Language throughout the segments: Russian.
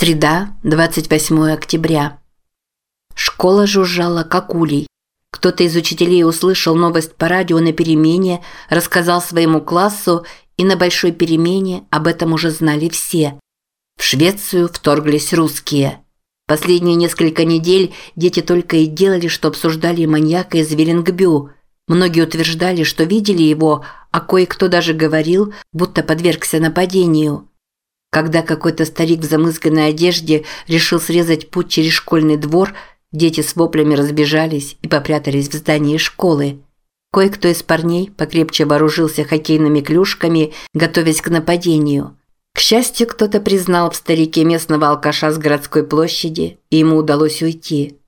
Среда, 28 октября. Школа жужжала, как улей. Кто-то из учителей услышал новость по радио на перемене, рассказал своему классу, и на большой перемене об этом уже знали все. В Швецию вторглись русские. Последние несколько недель дети только и делали, что обсуждали маньяка из Велингбю. Многие утверждали, что видели его, а кое-кто даже говорил, будто подвергся нападению. Когда какой-то старик в замызганной одежде решил срезать путь через школьный двор, дети с воплями разбежались и попрятались в здании школы. Кое-кто из парней покрепче вооружился хоккейными клюшками, готовясь к нападению. К счастью, кто-то признал в старике местного алкаша с городской площади, и ему удалось уйти.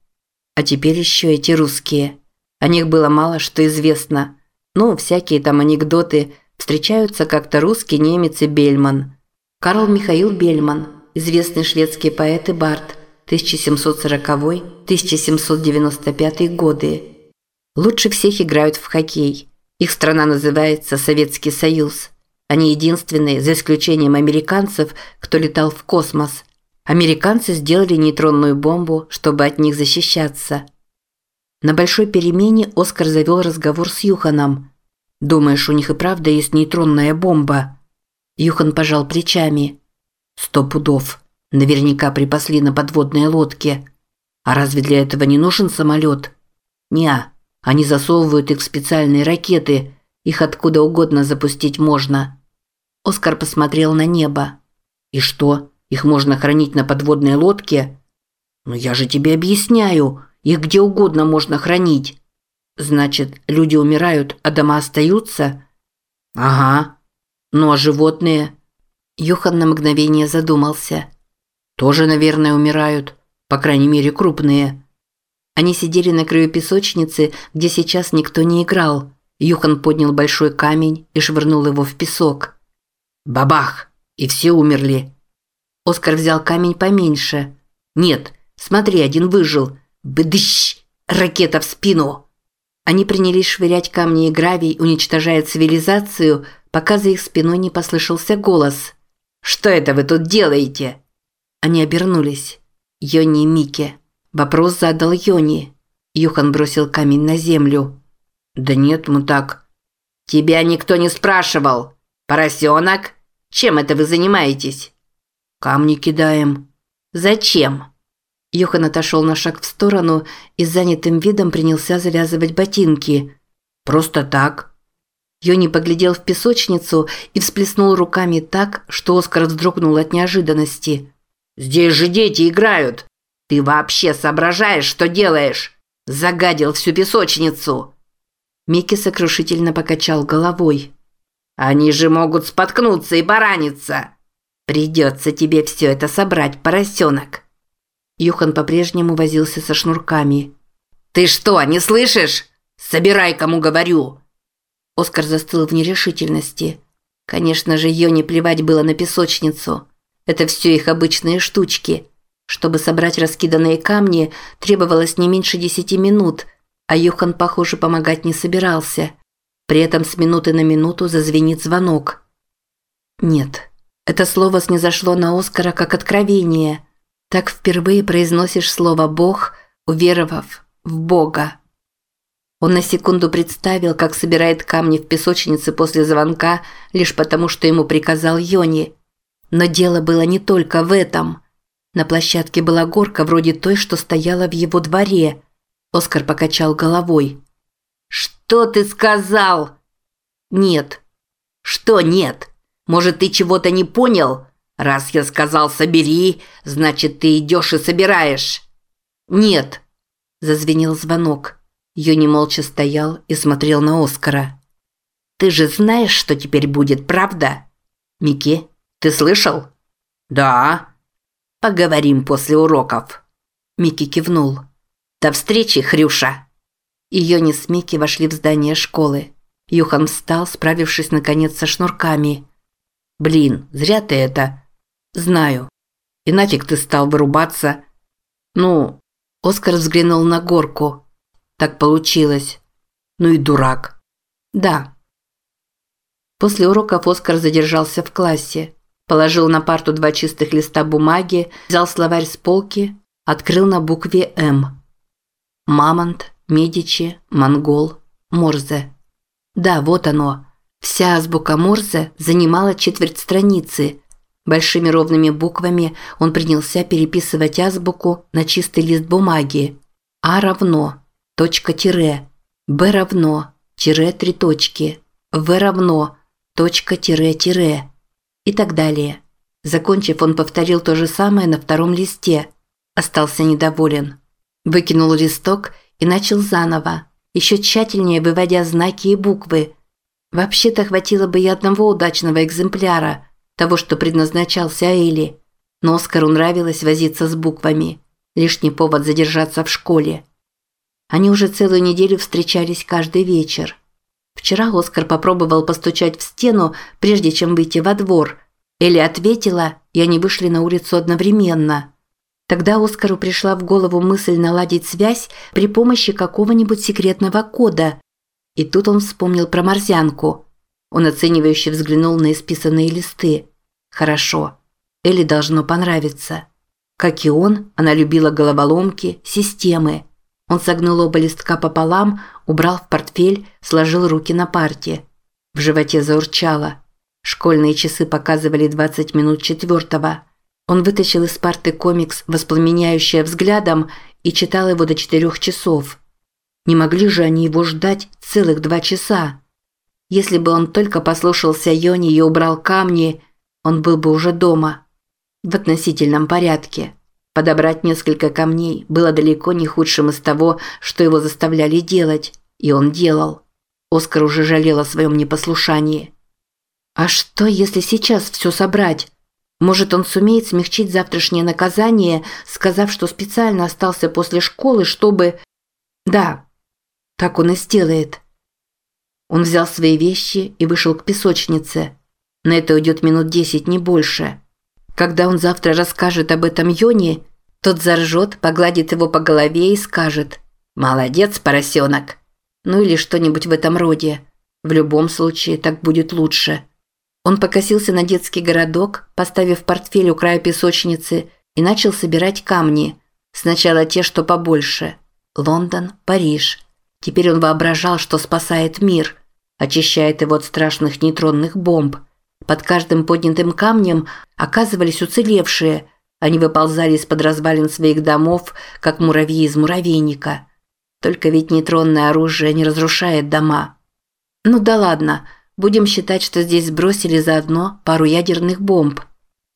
А теперь еще эти русские. О них было мало что известно. Ну, всякие там анекдоты. Встречаются как-то русский немец и Бельман – Карл Михаил Бельман, известный шведский поэт и бард, 1740-1795 годы. Лучше всех играют в хоккей. Их страна называется Советский Союз. Они единственные, за исключением американцев, кто летал в космос. Американцы сделали нейтронную бомбу, чтобы от них защищаться. На большой перемене Оскар завел разговор с Юханом. «Думаешь, у них и правда есть нейтронная бомба?» Юхан пожал плечами. «Сто пудов. Наверняка припасли на подводные лодки. А разве для этого не нужен самолет?» «Неа. Они засовывают их в специальные ракеты. Их откуда угодно запустить можно». Оскар посмотрел на небо. «И что? Их можно хранить на подводной лодке?» «Но я же тебе объясняю. Их где угодно можно хранить». «Значит, люди умирают, а дома остаются?» «Ага. Ну а животные? Юхан на мгновение задумался. Тоже, наверное, умирают. По крайней мере, крупные. Они сидели на краю песочницы, где сейчас никто не играл. Юхан поднял большой камень и швырнул его в песок. Бабах! И все умерли. Оскар взял камень поменьше. Нет, смотри, один выжил. Бдыщ! Ракета в спину! Они принялись швырять камни и гравий, уничтожая цивилизацию – пока за их спиной не послышался голос. «Что это вы тут делаете?» Они обернулись. Йони и Микки. Вопрос задал Йони. Юхан бросил камень на землю. «Да нет, мы так...» «Тебя никто не спрашивал. Поросенок? Чем это вы занимаетесь?» «Камни кидаем». «Зачем?» Юхан отошел на шаг в сторону и с занятым видом принялся завязывать ботинки. «Просто так. Йони поглядел в песочницу и всплеснул руками так, что Оскар вздрогнул от неожиданности. «Здесь же дети играют! Ты вообще соображаешь, что делаешь? Загадил всю песочницу!» Микки сокрушительно покачал головой. «Они же могут споткнуться и пораниться! Придется тебе все это собрать, поросенок!» Юхан по-прежнему возился со шнурками. «Ты что, не слышишь? Собирай, кому говорю!» Оскар застыл в нерешительности. Конечно же, ее не плевать было на песочницу. Это все их обычные штучки. Чтобы собрать раскиданные камни, требовалось не меньше десяти минут, а Юхан, похоже, помогать не собирался. При этом с минуты на минуту зазвенит звонок. Нет, это слово снизошло на Оскара как откровение. Так впервые произносишь слово «Бог», уверовав в Бога. Он на секунду представил, как собирает камни в песочнице после звонка, лишь потому, что ему приказал Йони. Но дело было не только в этом. На площадке была горка вроде той, что стояла в его дворе. Оскар покачал головой. «Что ты сказал?» «Нет». «Что нет? Может, ты чего-то не понял? Раз я сказал «собери», значит, ты идешь и собираешь». «Нет», – зазвенел звонок. Йони молча стоял и смотрел на Оскара. «Ты же знаешь, что теперь будет, правда?» «Микки, ты слышал?» «Да». «Поговорим после уроков». Микки кивнул. «До встречи, Хрюша!» И Йони с Микки вошли в здание школы. Юхан встал, справившись наконец со шнурками. «Блин, зря ты это...» «Знаю. И нафиг ты стал вырубаться?» «Ну...» Оскар взглянул на горку. Так получилось. Ну и дурак. Да. После уроков Оскар задержался в классе. Положил на парту два чистых листа бумаги, взял словарь с полки, открыл на букве «М». Мамонт, Медичи, Монгол, Морзе. Да, вот оно. Вся азбука Морзе занимала четверть страницы. Большими ровными буквами он принялся переписывать азбуку на чистый лист бумаги. А равно, точка-тире, Б равно, тире три точки, В равно, точка-тире-тире и так далее. Закончив, он повторил то же самое на втором листе. Остался недоволен. Выкинул листок и начал заново, еще тщательнее выводя знаки и буквы. Вообще-то хватило бы и одного удачного экземпляра, того, что предназначался Эйли. Но Оскару нравилось возиться с буквами. Лишний повод задержаться в школе. Они уже целую неделю встречались каждый вечер. Вчера Оскар попробовал постучать в стену, прежде чем выйти во двор. Элли ответила, и они вышли на улицу одновременно. Тогда Оскару пришла в голову мысль наладить связь при помощи какого-нибудь секретного кода. И тут он вспомнил про морзянку. Он оценивающе взглянул на исписанные листы. Хорошо. Элли должно понравиться. Как и он, она любила головоломки, системы. Он согнул оба листка пополам, убрал в портфель, сложил руки на парте. В животе заурчало. Школьные часы показывали 20 минут четвертого. Он вытащил из парты комикс, воспламеняющий взглядом, и читал его до четырех часов. Не могли же они его ждать целых два часа? Если бы он только послушался Йони и убрал камни, он был бы уже дома. В относительном порядке. Подобрать несколько камней было далеко не худшим из того, что его заставляли делать, и он делал. Оскар уже жалел о своем непослушании. А что, если сейчас все собрать? Может, он сумеет смягчить завтрашнее наказание, сказав, что специально остался после школы, чтобы... Да, так он и сделает. Он взял свои вещи и вышел к песочнице. На это уйдет минут десять, не больше. Когда он завтра расскажет об этом Йоне, тот заржет, погладит его по голове и скажет «Молодец, поросенок!» Ну или что-нибудь в этом роде. В любом случае, так будет лучше. Он покосился на детский городок, поставив портфель у края песочницы и начал собирать камни. Сначала те, что побольше. Лондон, Париж. Теперь он воображал, что спасает мир, очищает его от страшных нейтронных бомб – под каждым поднятым камнем оказывались уцелевшие. Они выползали из-под развалин своих домов, как муравьи из муравейника. Только ведь нейтронное оружие не разрушает дома. Ну да ладно, будем считать, что здесь сбросили заодно пару ядерных бомб.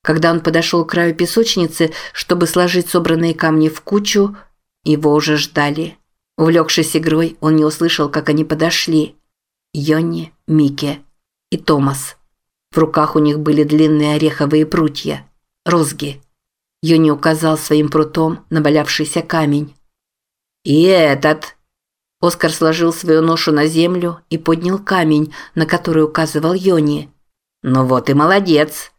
Когда он подошел к краю песочницы, чтобы сложить собранные камни в кучу, его уже ждали. Увлекшись игрой, он не услышал, как они подошли. Йонни, Микки и Томас. В руках у них были длинные ореховые прутья. Розги. Юни указал своим прутом на валявшийся камень. «И этот!» Оскар сложил свою ношу на землю и поднял камень, на который указывал Йони. «Ну вот и молодец!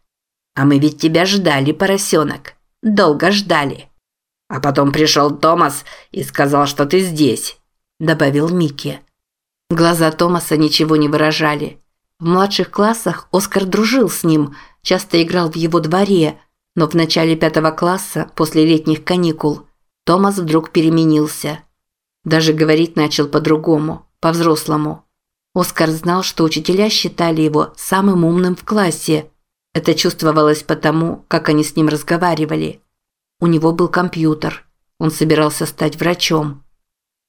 А мы ведь тебя ждали, поросенок. Долго ждали. А потом пришел Томас и сказал, что ты здесь», – добавил Микки. Глаза Томаса ничего не выражали. В младших классах Оскар дружил с ним, часто играл в его дворе, но в начале пятого класса, после летних каникул, Томас вдруг переменился. Даже говорить начал по-другому, по-взрослому. Оскар знал, что учителя считали его самым умным в классе. Это чувствовалось потому, как они с ним разговаривали. У него был компьютер. Он собирался стать врачом.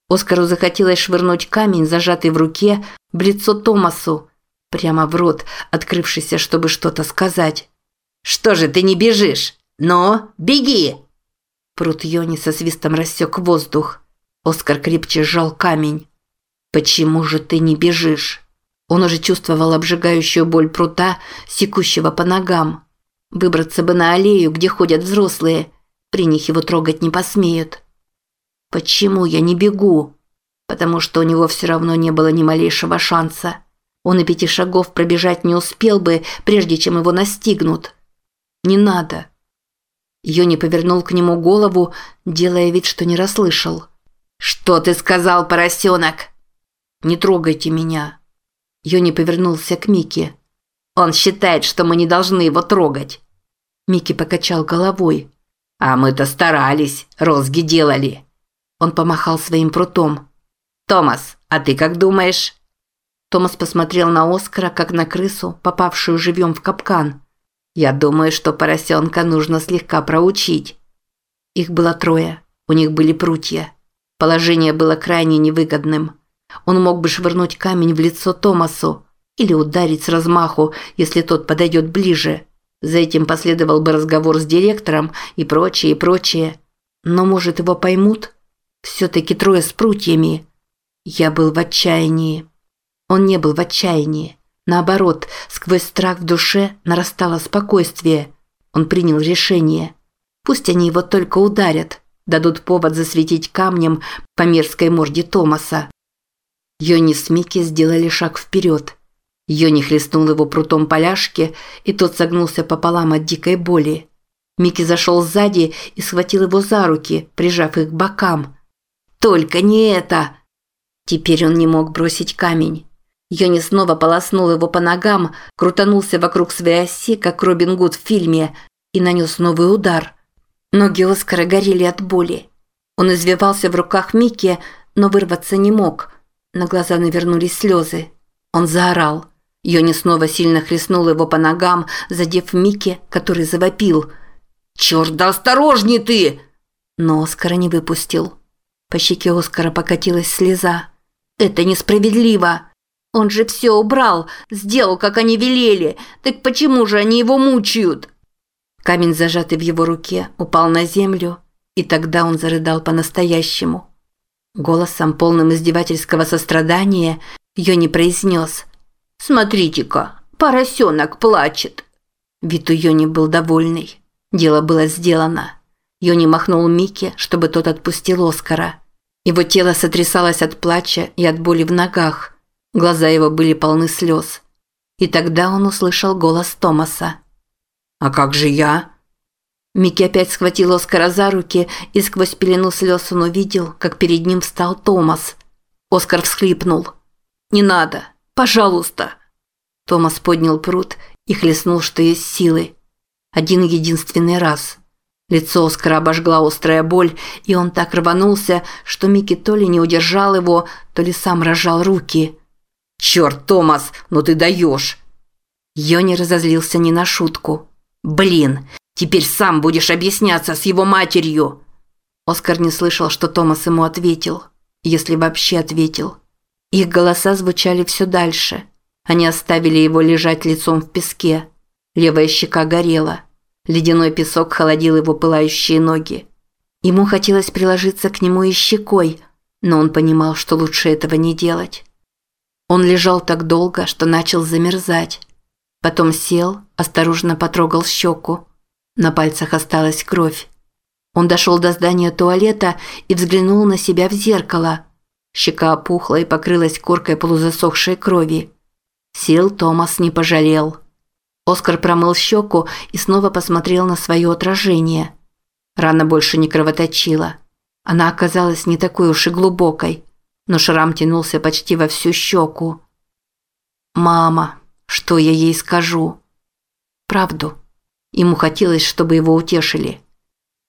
Оскару захотелось швырнуть камень, зажатый в руке, в лицо Томасу, Прямо в рот, открывшийся, чтобы что-то сказать. «Что же ты не бежишь? Но беги!» Прут Йони со свистом рассек воздух. Оскар крепче сжал камень. «Почему же ты не бежишь?» Он уже чувствовал обжигающую боль прута, секущего по ногам. Выбраться бы на аллею, где ходят взрослые. При них его трогать не посмеют. «Почему я не бегу?» Потому что у него все равно не было ни малейшего шанса. Он и пяти шагов пробежать не успел бы, прежде чем его настигнут. «Не надо». Йони повернул к нему голову, делая вид, что не расслышал. «Что ты сказал, поросенок?» «Не трогайте меня». Йони повернулся к Мике. Он считает, что мы не должны его трогать». Микки покачал головой. «А мы-то старались, розги делали». Он помахал своим прутом. «Томас, а ты как думаешь?» Томас посмотрел на Оскара, как на крысу, попавшую живьем в капкан. «Я думаю, что поросенка нужно слегка проучить». Их было трое. У них были прутья. Положение было крайне невыгодным. Он мог бы швырнуть камень в лицо Томасу или ударить с размаху, если тот подойдет ближе. За этим последовал бы разговор с директором и прочее, и прочее. Но, может, его поймут? Все-таки трое с прутьями. Я был в отчаянии. Он не был в отчаянии. Наоборот, сквозь страх в душе нарастало спокойствие. Он принял решение. Пусть они его только ударят, дадут повод засветить камнем по мерзкой морде Томаса. Йони с Микки сделали шаг вперед. Йони хлестнул его прутом поляшки, и тот согнулся пополам от дикой боли. Микки зашел сзади и схватил его за руки, прижав их к бокам. «Только не это!» Теперь он не мог бросить камень. Йони снова полоснул его по ногам, крутанулся вокруг своей оси, как Робин Гуд в фильме, и нанес новый удар. Ноги Оскара горели от боли. Он извивался в руках Микки, но вырваться не мог. На глаза навернулись слезы. Он заорал. Йони снова сильно хлестнул его по ногам, задев Микки, который завопил. «Черт, да осторожней ты!» Но Оскара не выпустил. По щеке Оскара покатилась слеза. «Это несправедливо!» Он же все убрал, сделал, как они велели. Так почему же они его мучают?» Камень, зажатый в его руке, упал на землю, и тогда он зарыдал по-настоящему. Голосом, полным издевательского сострадания, Йони произнес «Смотрите-ка, поросенок плачет». Вид у Йони был довольный. Дело было сделано. Йони махнул Микки, чтобы тот отпустил Оскара. Его тело сотрясалось от плача и от боли в ногах – Глаза его были полны слез. И тогда он услышал голос Томаса. «А как же я?» Микки опять схватил Оскара за руки, и сквозь пелену слез он увидел, как перед ним встал Томас. Оскар всхлипнул. «Не надо! Пожалуйста!» Томас поднял пруд и хлестнул, что есть силы. Один единственный раз. Лицо Оскара обожгла острая боль, и он так рванулся, что Микки то ли не удержал его, то ли сам разжал руки. «Черт, Томас, ну ты даешь!» Йони разозлился не на шутку. «Блин, теперь сам будешь объясняться с его матерью!» Оскар не слышал, что Томас ему ответил. Если вообще ответил. Их голоса звучали все дальше. Они оставили его лежать лицом в песке. Левая щека горела. Ледяной песок холодил его пылающие ноги. Ему хотелось приложиться к нему и щекой, но он понимал, что лучше этого не делать. Он лежал так долго, что начал замерзать. Потом сел, осторожно потрогал щеку. На пальцах осталась кровь. Он дошел до здания туалета и взглянул на себя в зеркало. Щека опухла и покрылась коркой полузасохшей крови. Сил Томас не пожалел. Оскар промыл щеку и снова посмотрел на свое отражение. Рана больше не кровоточила. Она оказалась не такой уж и глубокой но шрам тянулся почти во всю щеку. «Мама, что я ей скажу?» «Правду». Ему хотелось, чтобы его утешили.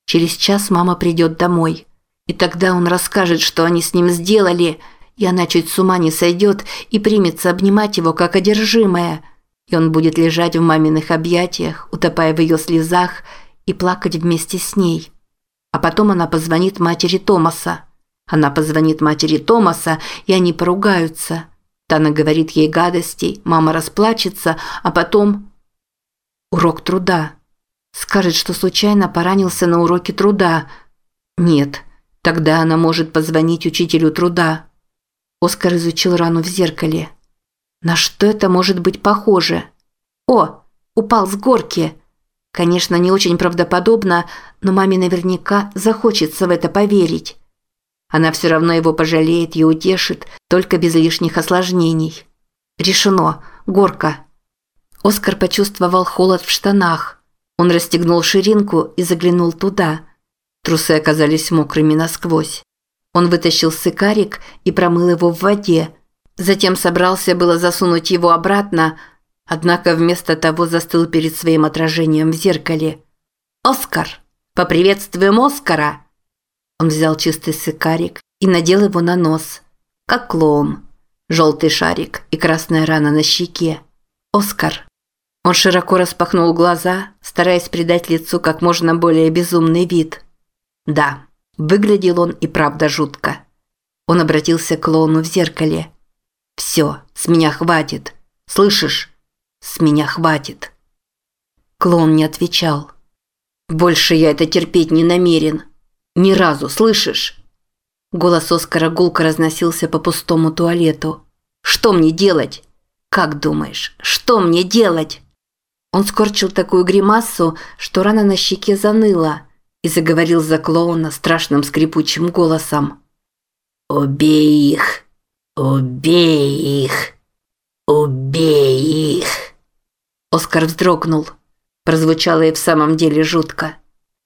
Через час мама придет домой. И тогда он расскажет, что они с ним сделали, и она чуть с ума не сойдет и примется обнимать его, как одержимая. И он будет лежать в маминых объятиях, утопая в ее слезах, и плакать вместе с ней. А потом она позвонит матери Томаса. Она позвонит матери Томаса, и они поругаются. Тана говорит ей гадостей, мама расплачется, а потом... Урок труда. Скажет, что случайно поранился на уроке труда. Нет, тогда она может позвонить учителю труда. Оскар изучил рану в зеркале. На что это может быть похоже? О, упал с горки. Конечно, не очень правдоподобно, но маме наверняка захочется в это поверить. Она все равно его пожалеет и утешит, только без лишних осложнений. Решено. Горка. Оскар почувствовал холод в штанах. Он расстегнул ширинку и заглянул туда. Трусы оказались мокрыми насквозь. Он вытащил сыкарик и промыл его в воде. Затем собрался было засунуть его обратно, однако вместо того застыл перед своим отражением в зеркале. «Оскар! Поприветствуем Оскара!» Он взял чистый сыкарик и надел его на нос, как клоун. Желтый шарик и красная рана на щеке. «Оскар!» Он широко распахнул глаза, стараясь придать лицу как можно более безумный вид. Да, выглядел он и правда жутко. Он обратился к клоуну в зеркале. «Все, с меня хватит. Слышишь? С меня хватит». Клоун не отвечал. «Больше я это терпеть не намерен. Ни разу, слышишь?» Голос Оскара гулко разносился по пустому туалету. «Что мне делать? Как думаешь, что мне делать?» Он скорчил такую гримасу, что рана на щеке заныла, и заговорил за клоуна страшным скрипучим голосом. «Убей их! Убей их! Убей их!» Оскар вздрогнул. Прозвучало и в самом деле жутко.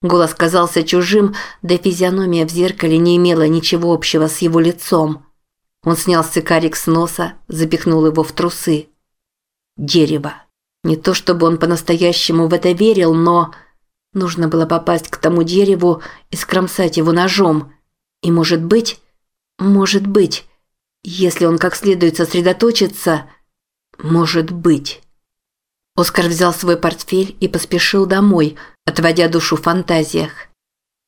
Голос казался чужим, да физиономия в зеркале не имела ничего общего с его лицом. Он снял сыкарик с носа, запихнул его в трусы. Дерево. Не то чтобы он по-настоящему в это верил, но... Нужно было попасть к тому дереву и скромсать его ножом. И может быть... Может быть... Если он как следует сосредоточится... Может быть... Оскар взял свой портфель и поспешил домой, отводя душу в фантазиях.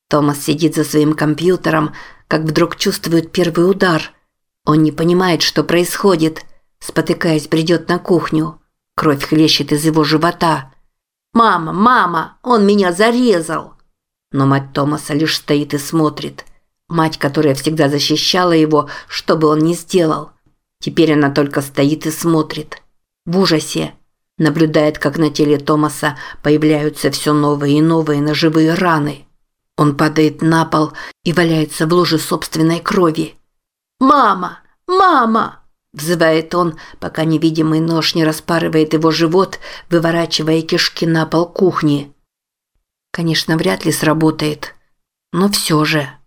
Томас сидит за своим компьютером, как вдруг чувствует первый удар. Он не понимает, что происходит. Спотыкаясь, бредет на кухню. Кровь хлещет из его живота. «Мама, мама, он меня зарезал!» Но мать Томаса лишь стоит и смотрит. Мать, которая всегда защищала его, что бы он ни сделал. Теперь она только стоит и смотрит. В ужасе наблюдает, как на теле Томаса появляются все новые и новые ножевые раны. Он падает на пол и валяется в луже собственной крови. «Мама! Мама!» – взывает он, пока невидимый нож не распарывает его живот, выворачивая кишки на пол кухни. Конечно, вряд ли сработает, но все же –